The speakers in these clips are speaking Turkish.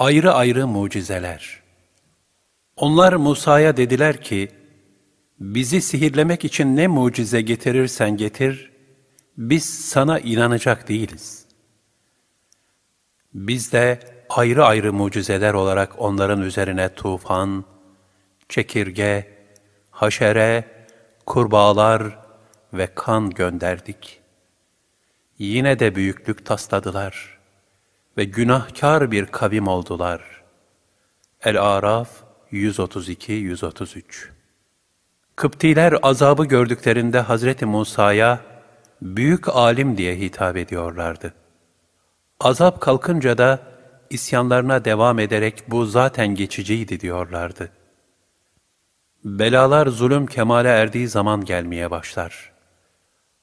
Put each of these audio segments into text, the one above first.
Ayrı ayrı mucizeler. Onlar Musa'ya dediler ki, bizi sihirlemek için ne mucize getirirsen getir, biz sana inanacak değiliz. Biz de ayrı ayrı mucizeler olarak onların üzerine tufan, çekirge, haşere, kurbağalar ve kan gönderdik. Yine de büyüklük tasladılar ve günahkar bir kavim oldular. El-Araf 132-133 Kıptiler azabı gördüklerinde Hazreti Musa'ya büyük alim diye hitap ediyorlardı. Azap kalkınca da isyanlarına devam ederek bu zaten geçiciydi diyorlardı. Belalar zulüm kemale erdiği zaman gelmeye başlar.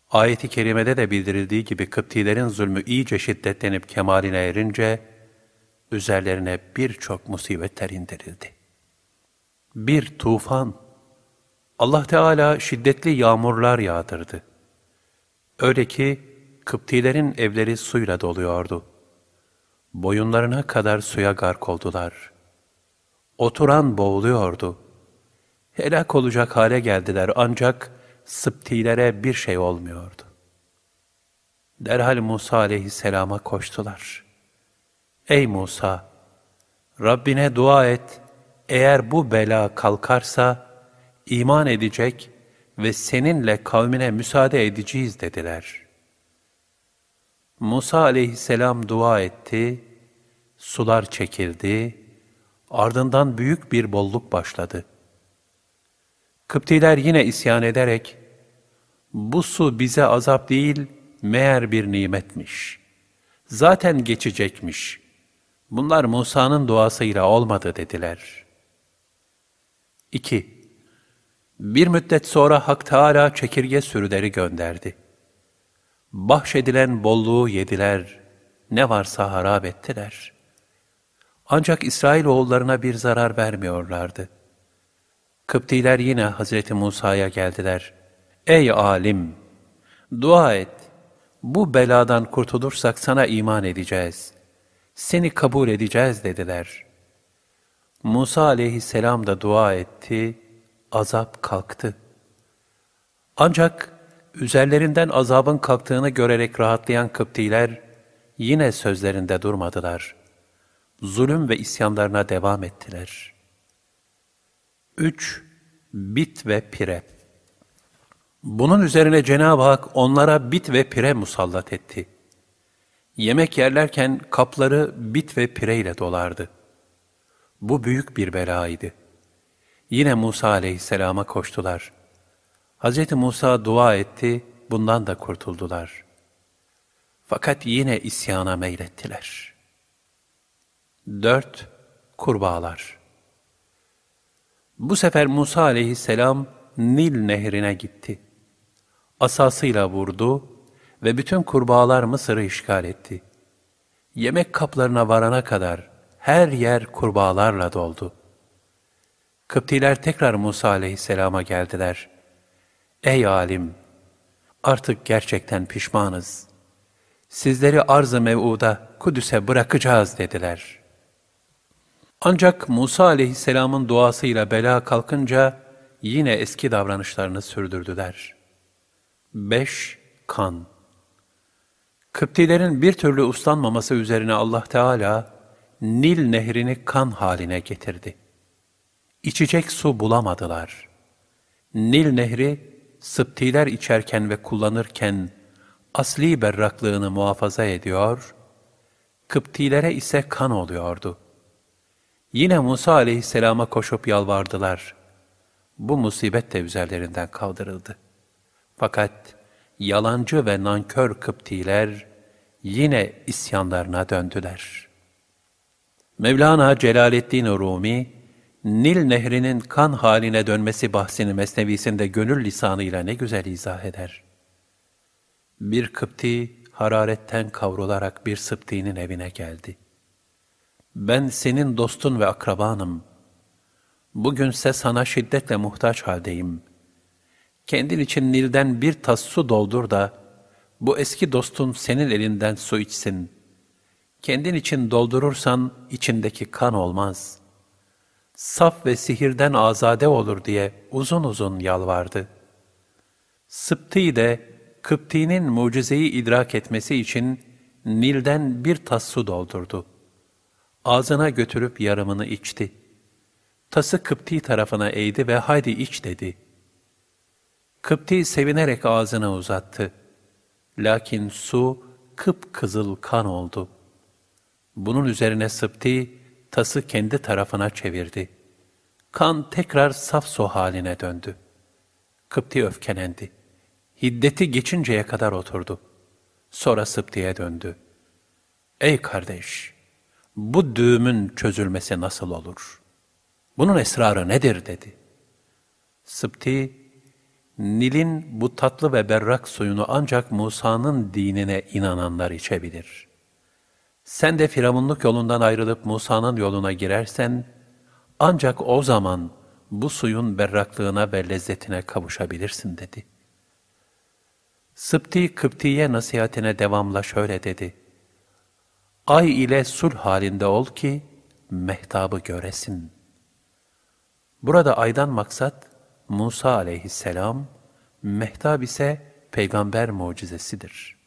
Ayet-i kerimede de bildirildiği gibi Kıptilerin zulmü iyice şiddetlenip kemaline erince, üzerlerine birçok musibetler indirildi. Bir tufan, Allah Teala şiddetli yağmurlar yağdırdı. Öyle ki Kıptilerin evleri suyla doluyordu. Boyunlarına kadar suya gark oldular. Oturan boğuluyordu. Helak olacak hale geldiler ancak Sıptilere bir şey olmuyordu. Derhal Musa aleyhisselama koştular. Ey Musa! Rabbine dua et, eğer bu bela kalkarsa iman edecek ve seninle kavmine müsaade edeceğiz dediler. Musa aleyhisselam dua etti, sular çekildi, ardından büyük bir bolluk başladı. Kıptiler yine isyan ederek, bu su bize azap değil, meğer bir nimetmiş. Zaten geçecekmiş. Bunlar Musa'nın duasıyla olmadı dediler. 2. Bir müddet sonra Hak Teâlâ çekirge sürüleri gönderdi. Bahşedilen bolluğu yediler, ne varsa harap ettiler. Ancak İsrail oğullarına bir zarar vermiyorlardı. Kıptiler yine Hazreti Musa'ya geldiler. Ey alim! Dua et. Bu beladan kurtulursak sana iman edeceğiz. Seni kabul edeceğiz dediler. Musa aleyhisselam da dua etti, azap kalktı. Ancak üzerlerinden azabın kalktığını görerek rahatlayan Kıptiler yine sözlerinde durmadılar. Zulüm ve isyanlarına devam ettiler. 3. Bit ve pire Bunun üzerine Cenab-ı Hak onlara bit ve pire musallat etti. Yemek yerlerken kapları bit ve pire ile dolardı. Bu büyük bir belaydı. Yine Musa aleyhisselama koştular. Hz. Musa dua etti, bundan da kurtuldular. Fakat yine isyana meylettiler. 4. Kurbağalar Bu sefer Musa aleyhisselam Nil nehrine gitti. Asasıyla vurdu ve bütün kurbağalar Mısır'ı işgal etti. Yemek kaplarına varana kadar her yer kurbağalarla doldu. Kıptiler tekrar Musa aleyhisselama geldiler. Ey alim! Artık gerçekten pişmanız. Sizleri arz-ı mev'uda Kudüs'e bırakacağız dediler. Ancak Musa aleyhisselamın duasıyla bela kalkınca yine eski davranışlarını sürdürdüler. 5. Kan Kıptilerin bir türlü uslanmaması üzerine Allah Teala Nil nehrini kan haline getirdi. İçecek su bulamadılar. Nil nehri Sıptiler içerken ve kullanırken asli berraklığını muhafaza ediyor, Kıptilere ise kan oluyordu. Yine Musa aleyhisselama koşup yalvardılar. Bu musibet de üzerlerinden kaldırıldı. Fakat yalancı ve nankör Kıptiler yine isyanlarına döndüler. Mevlana Celaleddin Rumi, Nil nehrinin kan haline dönmesi bahsini mesnevisinde gönül lisanıyla ne güzel izah eder. Bir Kıpti hararetten kavrularak bir Sıpti'nin evine geldi. Ben senin dostun ve akrabanım. Bugünse sana şiddetle muhtaç haldeyim. Kendin için Nil'den bir tas su doldur da, bu eski dostun senin elinden su içsin. Kendin için doldurursan içindeki kan olmaz. Saf ve sihirden azade olur diye uzun uzun yalvardı. Sıpti de Kıpti'nin mucizeyi idrak etmesi için Nil'den bir tas su doldurdu. Ağzına götürüp yarımını içti. Tası Kıpti tarafına eğdi ve haydi iç dedi. Kıpti sevinerek ağzına uzattı. Lakin su kıpkızıl kan oldu. Bunun üzerine Sıpti tası kendi tarafına çevirdi. Kan tekrar saf su haline döndü. Kıpti öfkelendi. Hiddeti geçinceye kadar oturdu. Sonra Sıpti'ye döndü. Ey kardeş! Bu düğümün çözülmesi nasıl olur? Bunun esrarı nedir dedi. Sıpti, Nil'in bu tatlı ve berrak suyunu ancak Musa'nın dinine inananlar içebilir. Sen de Firavunluk yolundan ayrılıp Musa'nın yoluna girersen, ancak o zaman bu suyun berraklığına ve lezzetine kavuşabilirsin dedi. Sıpti Kıpti'ye nasihatine devamla şöyle dedi. Ay ile sulh halinde ol ki mehtabı göresin. Burada aydan maksat Musa aleyhisselam, mehtab ise peygamber mucizesidir.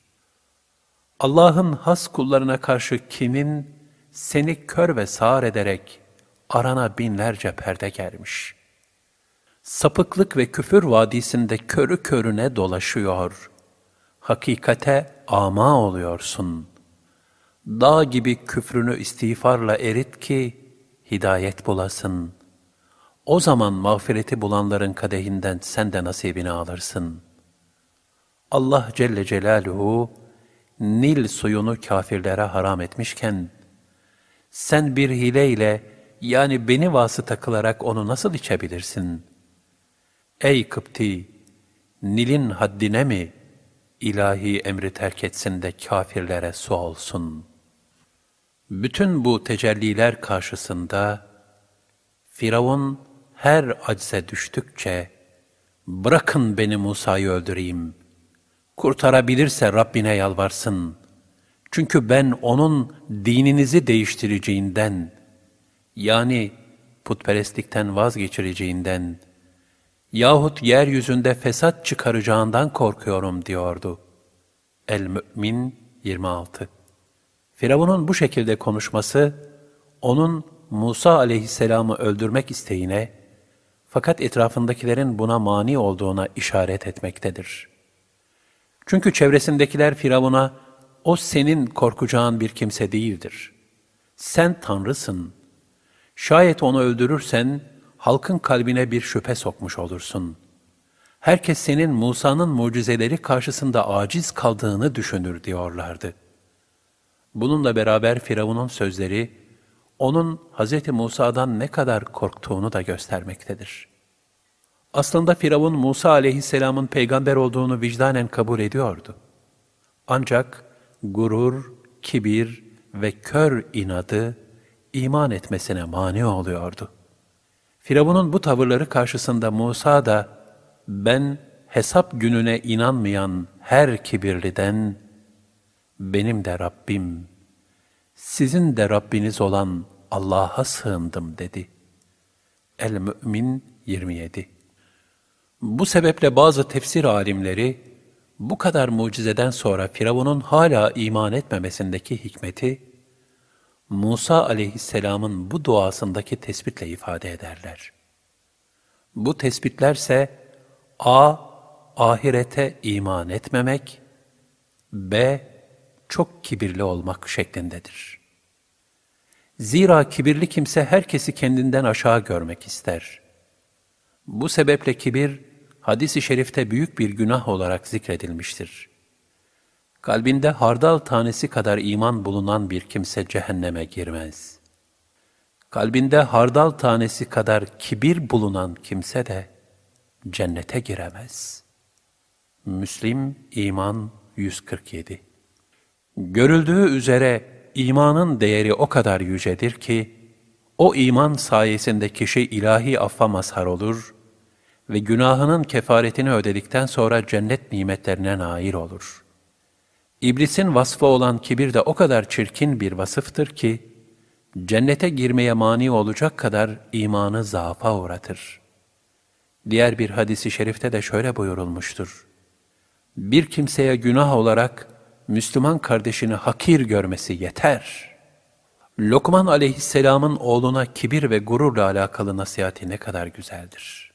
Allah'ın has kullarına karşı kimin seni kör ve sağır ederek arana binlerce perde gelmiş. Sapıklık ve küfür vadisinde körü körüne dolaşıyor. Hakikate ama oluyorsun. Dağ gibi küfrünü istiğfarla erit ki hidayet bulasın. O zaman mağfireti bulanların kadehinden sen de nasibini alırsın. Allah Celle Celaluhu Nil suyunu kafirlere haram etmişken, sen bir hileyle yani beni vasıta kılarak onu nasıl içebilirsin? Ey Kıpti! Nil'in haddine mi ilahi emri terk etsin de kafirlere su olsun? Bütün bu tecelliler karşısında Firavun her acze düştükçe bırakın beni Musa'yı öldüreyim. Kurtarabilirse Rabbine yalvarsın. Çünkü ben onun dininizi değiştireceğinden, yani putperestlikten vazgeçireceğinden yahut yeryüzünde fesat çıkaracağından korkuyorum diyordu. El-Mü'min 26 Firavun'un bu şekilde konuşması, onun Musa aleyhisselamı öldürmek isteğine, fakat etrafındakilerin buna mani olduğuna işaret etmektedir. Çünkü çevresindekiler Firavun'a, o senin korkacağın bir kimse değildir. Sen Tanrısın. Şayet onu öldürürsen, halkın kalbine bir şüphe sokmuş olursun. Herkes senin Musa'nın mucizeleri karşısında aciz kaldığını düşünür diyorlardı. Bununla beraber Firavun'un sözleri, onun Hz. Musa'dan ne kadar korktuğunu da göstermektedir. Aslında Firavun Musa aleyhisselamın peygamber olduğunu vicdanen kabul ediyordu. Ancak gurur, kibir ve kör inadı iman etmesine mani oluyordu. Firavun'un bu tavırları karşısında Musa da ben hesap gününe inanmayan her kibirliden benim de Rabbim, sizin de Rabbiniz olan Allah'a sığındım dedi. El-Mü'min 27 Bu sebeple bazı tefsir alimleri, bu kadar mucizeden sonra Firavun'un hala iman etmemesindeki hikmeti, Musa aleyhisselamın bu duasındaki tespitle ifade ederler. Bu tespitlerse A. Ahirete iman etmemek B. Çok kibirli olmak şeklindedir. Zira kibirli kimse herkesi kendinden aşağı görmek ister. Bu sebeple kibir, hadis-i şerifte büyük bir günah olarak zikredilmiştir. Kalbinde hardal tanesi kadar iman bulunan bir kimse cehenneme girmez. Kalbinde hardal tanesi kadar kibir bulunan kimse de cennete giremez. Müslim İman 147 Görüldüğü üzere imanın değeri o kadar yücedir ki, o iman sayesinde kişi ilahi affa mazhar olur ve günahının kefaretini ödedikten sonra cennet nimetlerine nail olur. İblisin vasfı olan kibir de o kadar çirkin bir vasıftır ki, cennete girmeye mani olacak kadar imanı zaafa uğratır. Diğer bir hadisi şerifte de şöyle buyurulmuştur. Bir kimseye günah olarak Müslüman kardeşini hakir görmesi yeter. Lokman aleyhisselamın oğluna kibir ve gururla alakalı nasihati ne kadar güzeldir.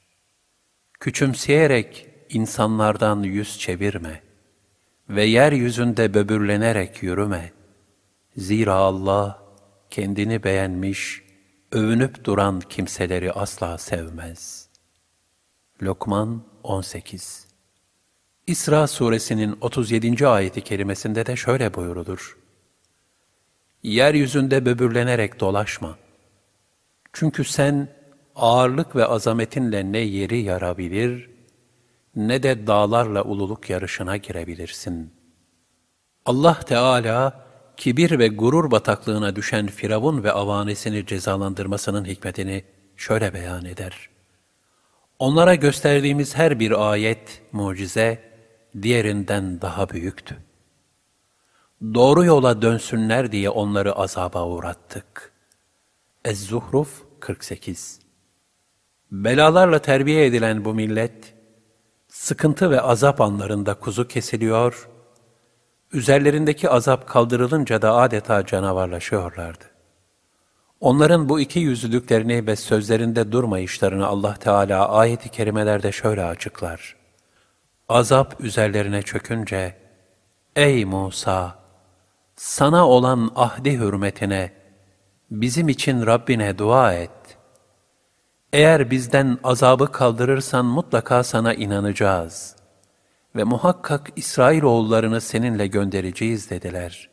Küçümseyerek insanlardan yüz çevirme ve yeryüzünde böbürlenerek yürüme. Zira Allah kendini beğenmiş, övünüp duran kimseleri asla sevmez. Lokman 18 İsra suresinin 37. ayeti kerimesinde de şöyle buyurulur. Yeryüzünde böbürlenerek dolaşma. Çünkü sen ağırlık ve azametinle ne yeri yarabilir, ne de dağlarla ululuk yarışına girebilirsin. Allah Teala, kibir ve gurur bataklığına düşen Firavun ve avanesini cezalandırmasının hikmetini şöyle beyan eder. Onlara gösterdiğimiz her bir ayet, mucize, diğerinden daha büyüktü. Doğru yola dönsünler diye onları azaba uğrattık. Ez-Zuhruf 48 Belalarla terbiye edilen bu millet, sıkıntı ve azap anlarında kuzu kesiliyor, üzerlerindeki azap kaldırılınca da adeta canavarlaşıyorlardı. Onların bu iki yüzlülüklerini ve sözlerinde durmayışlarını Allah Teala ayeti kerimelerde şöyle açıklar. Azap üzerlerine çökünce, Ey Musa! Sana olan ahdi hürmetine, bizim için Rabbine dua et. Eğer bizden azabı kaldırırsan mutlaka sana inanacağız. Ve muhakkak İsrailoğullarını seninle göndereceğiz dediler.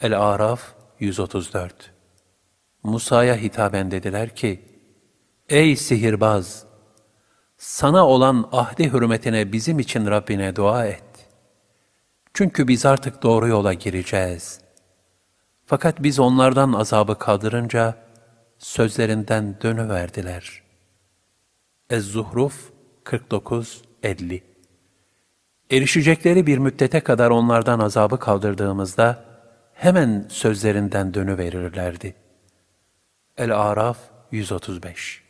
El-Araf 134 Musa'ya hitaben dediler ki, Ey sihirbaz! Sana olan ahdi hürmetine bizim için Rabbine dua et. Çünkü biz artık doğru yola gireceğiz. Fakat biz onlardan azabı kaldırınca sözlerinden dönüverdiler. Ez-Zuhruf 49-50 Erişecekleri bir müddete kadar onlardan azabı kaldırdığımızda hemen sözlerinden dönüverirlerdi. El-Araf 135